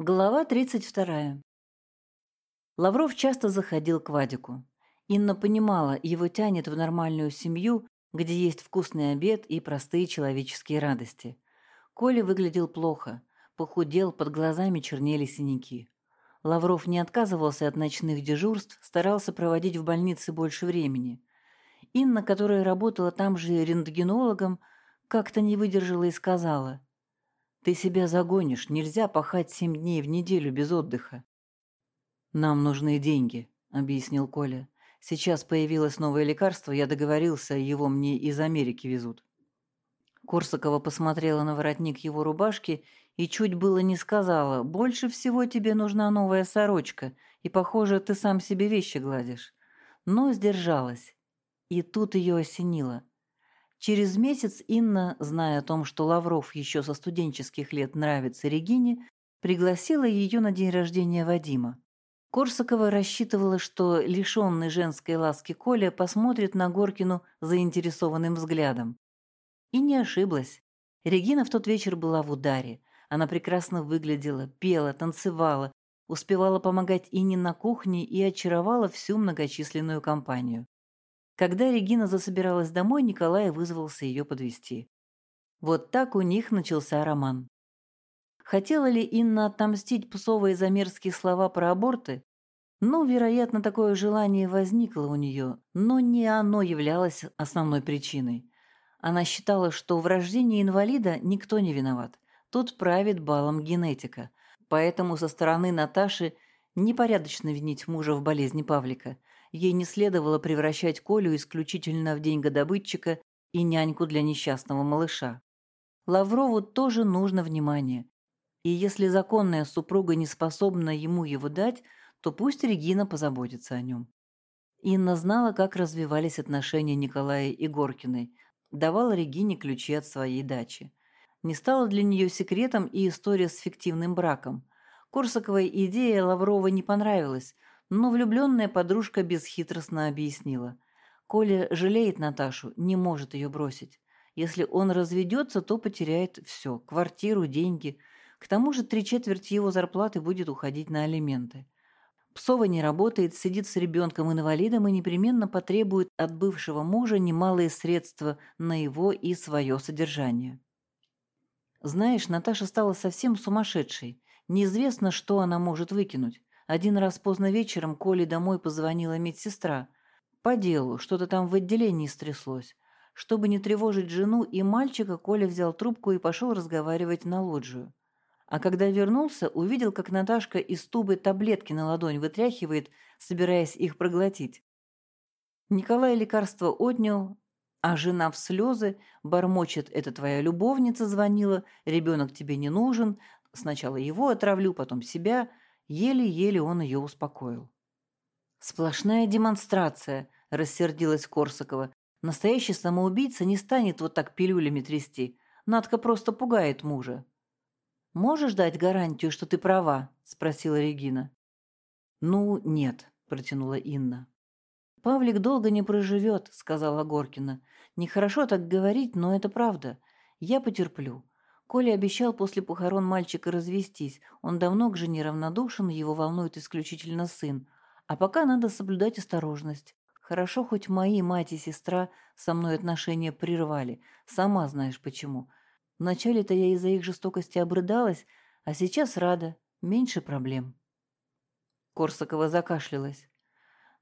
Глава 32. Лавров часто заходил к Вадику. Инна понимала, его тянет в нормальную семью, где есть вкусный обед и простые человеческие радости. Коля выглядел плохо, похудел, под глазами чернели синяки. Лавров не отказывался от ночных дежурств, старался проводить в больнице больше времени. Инна, которая работала там же рентгенологом, как-то не выдержала и сказала – ты себя загонишь, нельзя пахать семь дней в неделю без отдыха. Нам нужны деньги, объяснил Коля. Сейчас появилось новое лекарство, я договорился, его мне из Америки везут. Корсакова посмотрела на воротник его рубашки и чуть было не сказала, «Больше всего тебе нужна новая сорочка, и, похоже, ты сам себе вещи гладишь». Но сдержалась. И тут ее осенило. Через месяц Инна, зная о том, что Лавров еще со студенческих лет нравится Регине, пригласила ее на день рождения Вадима. Корсакова рассчитывала, что лишенный женской ласки Коля посмотрит на Горкину заинтересованным взглядом. И не ошиблась. Регина в тот вечер была в ударе. Она прекрасно выглядела, пела, танцевала, успевала помогать Инне на кухне и очаровала всю многочисленную компанию. Когда Регина засобиралась домой, Николай вызвался ее подвести. Вот так у них начался роман. Хотела ли Инна отомстить Псовой за мерзкие слова про аборты? Ну, вероятно, такое желание возникло у нее, но не оно являлось основной причиной. Она считала, что в рождении инвалида никто не виноват. Тут правит балом генетика. Поэтому со стороны Наташи непорядочно винить мужа в болезни Павлика – ей не следовало превращать Колю исключительно в деньгодобытчика и няньку для несчастного малыша. Лаврову тоже нужно внимание. И если законная супруга не способна ему его дать, то пусть Регина позаботится о нем. Инна знала, как развивались отношения Николая и Горкиной, давала Регине ключи от своей дачи. Не стала для нее секретом и история с фиктивным браком. Корсаковой идея Лаврова не понравилась, но влюбленная подружка бесхитростно объяснила. Коля жалеет Наташу, не может ее бросить. Если он разведется, то потеряет все – квартиру, деньги. К тому же три четверти его зарплаты будет уходить на алименты. Псова не работает, сидит с ребенком-инвалидом и непременно потребует от бывшего мужа немалые средства на его и свое содержание. Знаешь, Наташа стала совсем сумасшедшей. Неизвестно, что она может выкинуть. Один раз поздно вечером Коле домой позвонила медсестра. По делу, что-то там в отделении стряслось. Чтобы не тревожить жену и мальчика, Коля взял трубку и пошел разговаривать на лоджию. А когда вернулся, увидел, как Наташка из тубы таблетки на ладонь вытряхивает, собираясь их проглотить. Николай лекарство отнял, а жена в слезы, бормочет, это твоя любовница звонила, ребенок тебе не нужен, сначала его отравлю, потом себя – Еле-еле он ее успокоил. «Сплошная демонстрация», – рассердилась Корсакова. «Настоящий самоубийца не станет вот так пилюлями трясти. Надка просто пугает мужа». «Можешь дать гарантию, что ты права?» – спросила Регина. «Ну, нет», – протянула Инна. «Павлик долго не проживет», – сказала Горкина. «Нехорошо так говорить, но это правда. Я потерплю. Коля обещал после похорон мальчика развестись. Он давно к жене равнодушен, его волнует исключительно сын. А пока надо соблюдать осторожность. Хорошо, хоть мои мать и сестра со мной отношения прервали. Сама знаешь почему. Вначале-то я из-за их жестокости обрыдалась, а сейчас рада. Меньше проблем. Корсакова закашлялась.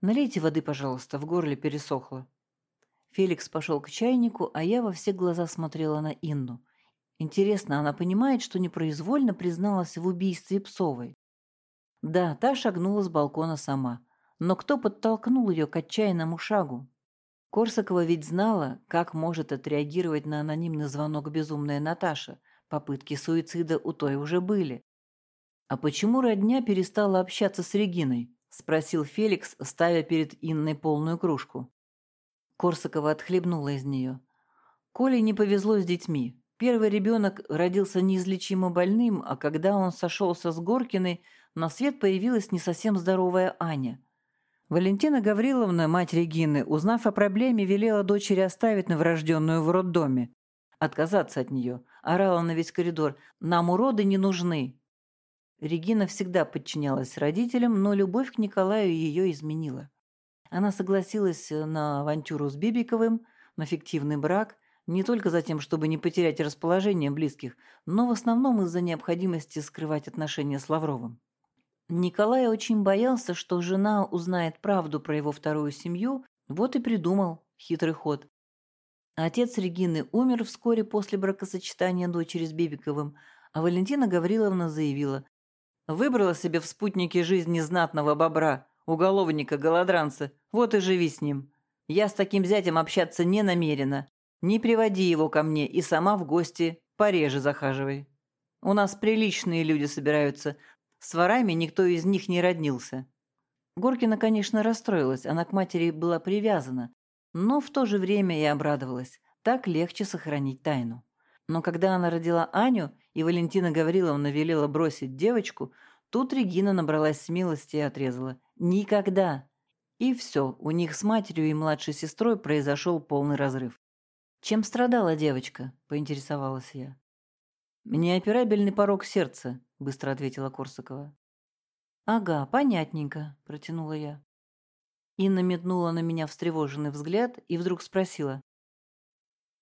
«Налейте воды, пожалуйста, в горле пересохло». Феликс пошел к чайнику, а я во все глаза смотрела на Инну. Интересно, она понимает, что непроизвольно призналась в убийстве Псовой? Да, та шагнула с балкона сама. Но кто подтолкнул ее к отчаянному шагу? Корсакова ведь знала, как может отреагировать на анонимный звонок безумная Наташа. Попытки суицида у той уже были. «А почему родня перестала общаться с Региной?» – спросил Феликс, ставя перед Инной полную кружку. Корсакова отхлебнула из нее. Коле не повезло с детьми. Первый ребенок родился неизлечимо больным, а когда он сошелся с Горкиной, на свет появилась не совсем здоровая Аня. Валентина Гавриловна, мать Регины, узнав о проблеме, велела дочери оставить новорожденную в роддоме. Отказаться от нее. Орала на весь коридор. «Нам уроды не нужны». Регина всегда подчинялась родителям, но любовь к Николаю ее изменила. Она согласилась на авантюру с Бибиковым, на фиктивный брак, не только за тем, чтобы не потерять расположение близких, но в основном из-за необходимости скрывать отношения с Лавровым. Николай очень боялся, что жена узнает правду про его вторую семью, вот и придумал хитрый ход. Отец Регины умер вскоре после бракосочетания дочери с Бибиковым, а Валентина Гавриловна заявила, «Выбрала себе в спутнике жизни знатного бобра, уголовника-голодранца, вот и живи с ним. Я с таким зятем общаться не намерена. Не приводи его ко мне и сама в гости пореже захаживай. У нас приличные люди собираются, с ворами никто из них не роднился». Горкина, конечно, расстроилась, она к матери была привязана, но в то же время и обрадовалась. Так легче сохранить тайну. Но когда она родила Аню, и Валентина Гавриловна велела бросить девочку, тут Регина набралась смелости и отрезала. «Никогда!» И все, у них с матерью и младшей сестрой произошел полный разрыв. «Чем страдала девочка?» – поинтересовалась я. «Неоперабельный порог сердца», – быстро ответила Корсакова. «Ага, понятненько», – протянула я. Инна метнула на меня встревоженный взгляд и вдруг спросила.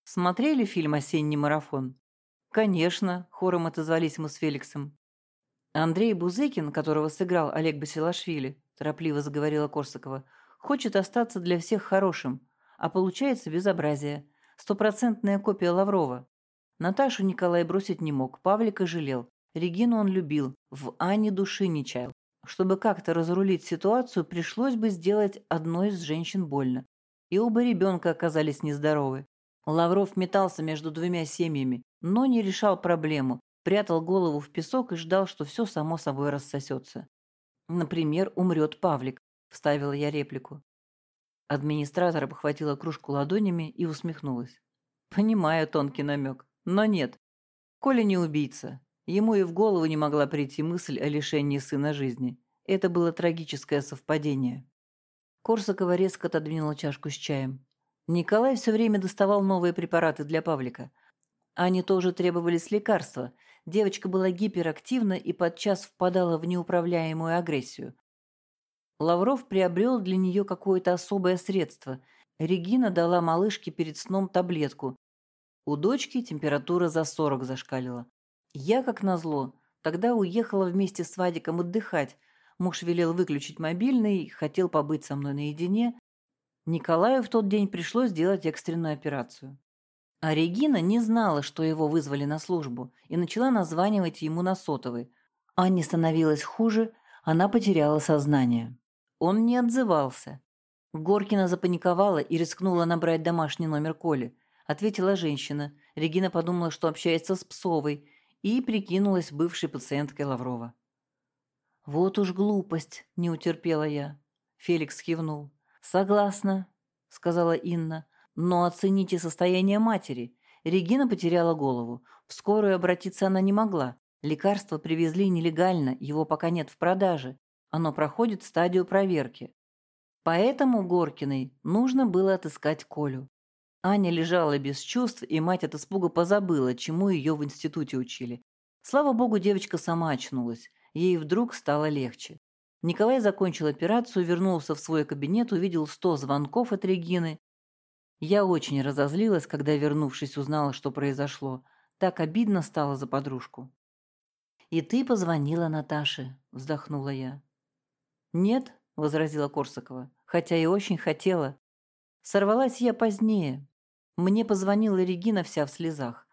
«Смотрели фильм «Осенний марафон»?» «Конечно», — хором отозвались мы с Феликсом. «Андрей Бузыкин, которого сыграл Олег Басилашвили», — торопливо заговорила Корсакова, «хочет остаться для всех хорошим, а получается безобразие. Стопроцентная копия Лаврова. Наташу Николай бросить не мог, Павлика жалел, Регину он любил, в Ане души не чаял. Чтобы как-то разрулить ситуацию, пришлось бы сделать одной из женщин больно. И оба ребенка оказались нездоровы. Лавров метался между двумя семьями, но не решал проблему, прятал голову в песок и ждал, что все само собой рассосется. «Например, умрет Павлик», – вставила я реплику. Администратор обхватила кружку ладонями и усмехнулась. «Понимаю тонкий намек, но нет. Коля не убийца, Ему и в голову не могла прийти мысль о лишении сына жизни. Это было трагическое совпадение. Корсакова резко отодвинула чашку с чаем. Николай все время доставал новые препараты для Павлика. Они тоже требовались лекарства. Девочка была гиперактивна и подчас впадала в неуправляемую агрессию. Лавров приобрел для нее какое-то особое средство. Регина дала малышке перед сном таблетку. У дочки температура за 40 зашкалила. Я, как назло, тогда уехала вместе с Вадиком отдыхать. Муж велел выключить мобильный, хотел побыть со мной наедине. Николаю в тот день пришлось делать экстренную операцию. А Регина не знала, что его вызвали на службу, и начала названивать ему на сотовый. Анне становилось хуже, она потеряла сознание. Он не отзывался. Горкина запаниковала и рискнула набрать домашний номер Коли. Ответила женщина. Регина подумала, что общается с Псовой, и прикинулась бывшей пациенткой Лаврова. «Вот уж глупость!» – не утерпела я. Феликс кивнул. «Согласна», – сказала Инна. «Но оцените состояние матери. Регина потеряла голову. В скорую обратиться она не могла. Лекарство привезли нелегально, его пока нет в продаже. Оно проходит стадию проверки. Поэтому Горкиной нужно было отыскать Колю. Аня лежала без чувств, и мать от испуга позабыла, чему ее в институте учили. Слава богу, девочка сама очнулась. Ей вдруг стало легче. Николай закончил операцию, вернулся в свой кабинет, увидел сто звонков от Регины. Я очень разозлилась, когда, вернувшись, узнала, что произошло. Так обидно стало за подружку. «И ты позвонила Наташе», — вздохнула я. «Нет», — возразила Корсакова, — «хотя и очень хотела. Сорвалась я позднее, мне позвонила Регина вся в слезах.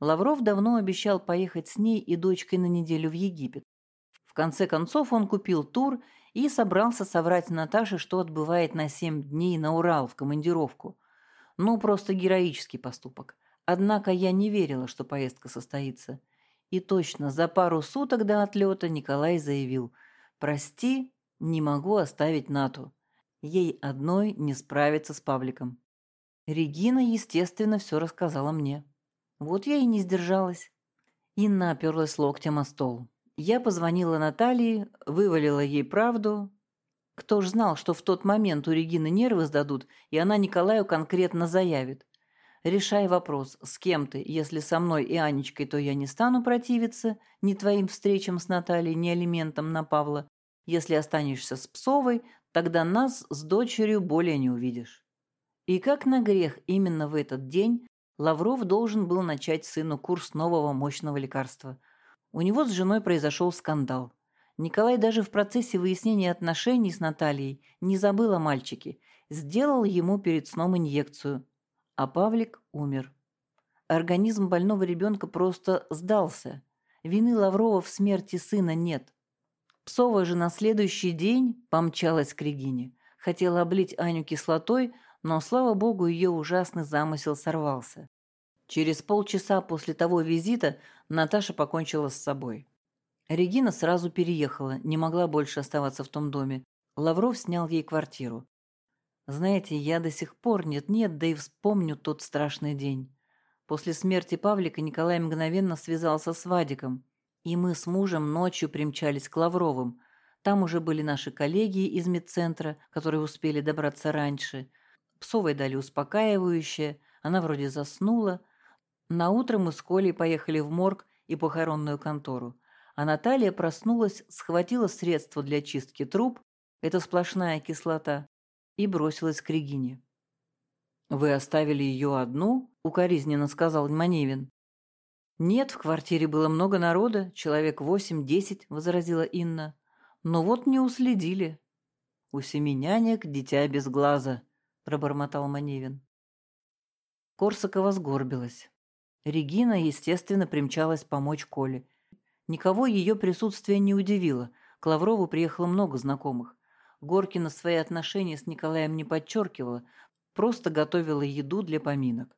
Лавров давно обещал поехать с ней и дочкой на неделю в Египет. В конце концов он купил тур и собрался соврать Наташе, что отбывает на семь дней на Урал в командировку. Ну, просто героический поступок. Однако я не верила, что поездка состоится. И точно за пару суток до отлета Николай заявил «Прости, не могу оставить Нату. Ей одной не справиться с Павликом». Регина, естественно, все рассказала мне. Вот я и не сдержалась. Инна оперлась локтем о стол. Я позвонила Наталье, вывалила ей правду. Кто ж знал, что в тот момент у Регины нервы сдадут, и она Николаю конкретно заявит. Решай вопрос, с кем ты. Если со мной и Анечкой, то я не стану противиться ни твоим встречам с Натальей, ни алиментам на Павла. Если останешься с Псовой, тогда нас с дочерью более не увидишь. И как на грех именно в этот день Лавров должен был начать сыну курс нового мощного лекарства. У него с женой произошел скандал. Николай даже в процессе выяснения отношений с Натальей не забыл о мальчике, сделал ему перед сном инъекцию, а Павлик умер. Организм больного ребенка просто сдался. Вины Лаврова в смерти сына нет. Псова же на следующий день помчалась к Регине. Хотела облить Аню кислотой, но, слава богу, ее ужасный замысел сорвался. Через полчаса после того визита Наташа покончила с собой. Регина сразу переехала, не могла больше оставаться в том доме. Лавров снял ей квартиру. Знаете, я до сих пор нет-нет, да и вспомню тот страшный день. После смерти Павлика Николай мгновенно связался с Вадиком, и мы с мужем ночью примчались к Лавровым. Там уже были наши коллеги из медцентра, которые успели добраться раньше. Псовой дали успокаивающее, она вроде заснула. На утро мы с Колей поехали в морг и похоронную контору. А Наталья проснулась, схватила средство для чистки труб, это сплошная кислота, и бросилась к Регине. «Вы оставили ее одну?» — укоризненно сказал Маневин. «Нет, в квартире было много народа, человек восемь-десять», — возразила Инна. «Но вот не уследили». «У семи нянек дитя без глаза», — пробормотал Маневин. Корсакова сгорбилась. Регина, естественно, примчалась помочь Коле. Никого ее присутствие не удивило. К Лаврову приехало много знакомых. Горкина свои отношения с Николаем не подчеркивала, просто готовила еду для поминок.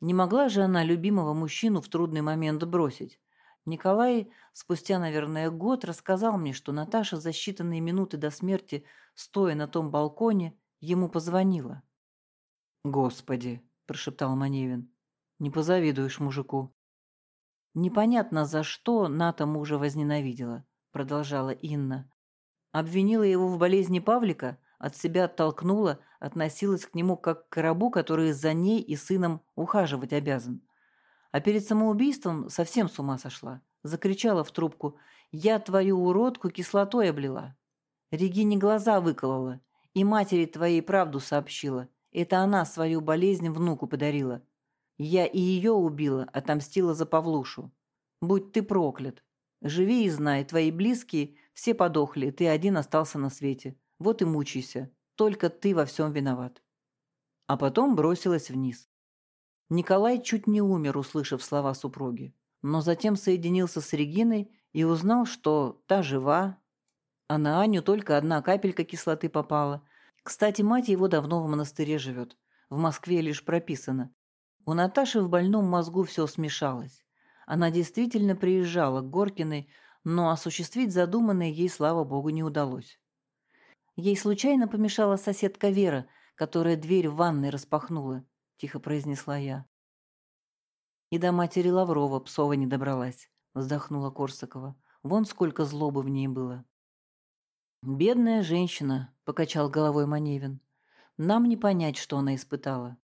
Не могла же она любимого мужчину в трудный момент бросить. Николай спустя, наверное, год рассказал мне, что Наташа за считанные минуты до смерти, стоя на том балконе, ему позвонила. «Господи!» – прошептал Маневин. «Не позавидуешь мужику». «Непонятно, за что Ната мужа возненавидела», – продолжала Инна. Обвинила его в болезни Павлика, от себя оттолкнула, относилась к нему как к рабу, который за ней и сыном ухаживать обязан. А перед самоубийством совсем с ума сошла. Закричала в трубку «Я твою уродку кислотой облила». Регине глаза выколола и матери твоей правду сообщила. Это она свою болезнь внуку подарила. Я и ее убила, отомстила за Павлушу. Будь ты проклят. Живи и знай, твои близкие все подохли, ты один остался на свете. Вот и мучайся. Только ты во всем виноват. А потом бросилась вниз. Николай чуть не умер, услышав слова супруги, но затем соединился с Региной и узнал, что та жива, а на Аню только одна капелька кислоты попала. Кстати, мать его давно в монастыре живет. В Москве лишь прописано. У Наташи в больном мозгу все смешалось. Она действительно приезжала к Горкиной, но осуществить задуманное ей, слава богу, не удалось. Ей случайно помешала соседка Вера, которая дверь в ванной распахнула, тихо произнесла я. И до матери Лаврова Псова не добралась, вздохнула Корсакова. Вон сколько злобы в ней было. «Бедная женщина», — покачал головой Маневин. «Нам не понять, что она испытала».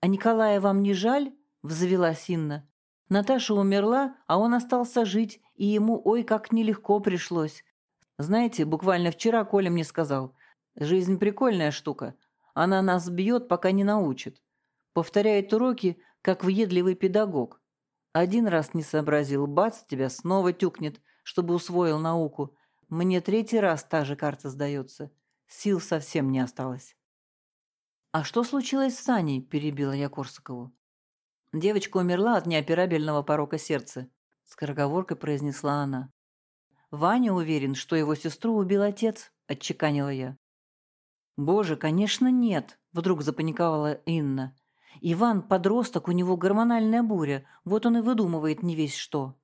«А Николая вам не жаль?» — взвелась Инна. «Наташа умерла, а он остался жить, и ему ой как нелегко пришлось. Знаете, буквально вчера Коля мне сказал, жизнь прикольная штука, она нас бьет, пока не научит. Повторяет уроки, как въедливый педагог. Один раз не сообразил, бац, тебя снова тюкнет, чтобы усвоил науку. Мне третий раз та же карта сдается. Сил совсем не осталось. «А что случилось с Саней?» – перебила я Корсакову. Девочка умерла от неоперабельного порока сердца скороговоркой произнесла она. «Ваня уверен, что его сестру убил отец», – отчеканила я. «Боже, конечно, нет», – вдруг запаниковала Инна. «Иван – подросток, у него гормональная буря, вот он и выдумывает не весь что».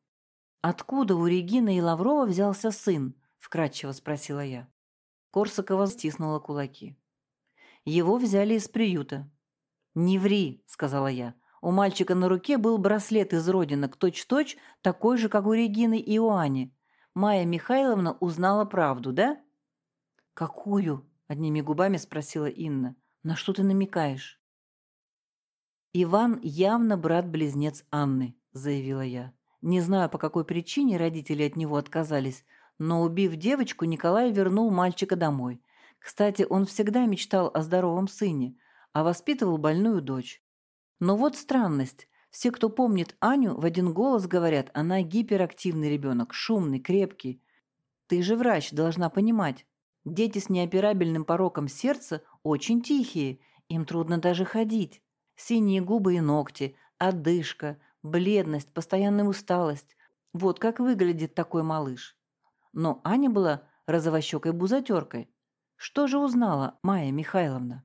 «Откуда у Регины и Лаврова взялся сын?» – вкратчиво спросила я. Корсакова стиснула кулаки. «Его взяли из приюта». «Не ври», – сказала я. У мальчика на руке был браслет из родинок, точь-точь такой же, как у Регины и у Ани. Майя Михайловна узнала правду, да? «Какую?» – одними губами спросила Инна. «На что ты намекаешь?» «Иван явно брат-близнец Анны», – заявила я. Не знаю, по какой причине родители от него отказались, но, убив девочку, Николай вернул мальчика домой. Кстати, он всегда мечтал о здоровом сыне, а воспитывал больную дочь. Но вот странность. Все, кто помнит Аню, в один голос говорят, она гиперактивный ребенок, шумный, крепкий. Ты же врач, должна понимать. Дети с неоперабельным пороком сердца очень тихие, им трудно даже ходить. Синие губы и ногти, одышка, бледность, постоянная усталость. Вот как выглядит такой малыш. Но Аня была розовощекой бузатеркой. Что же узнала Майя Михайловна?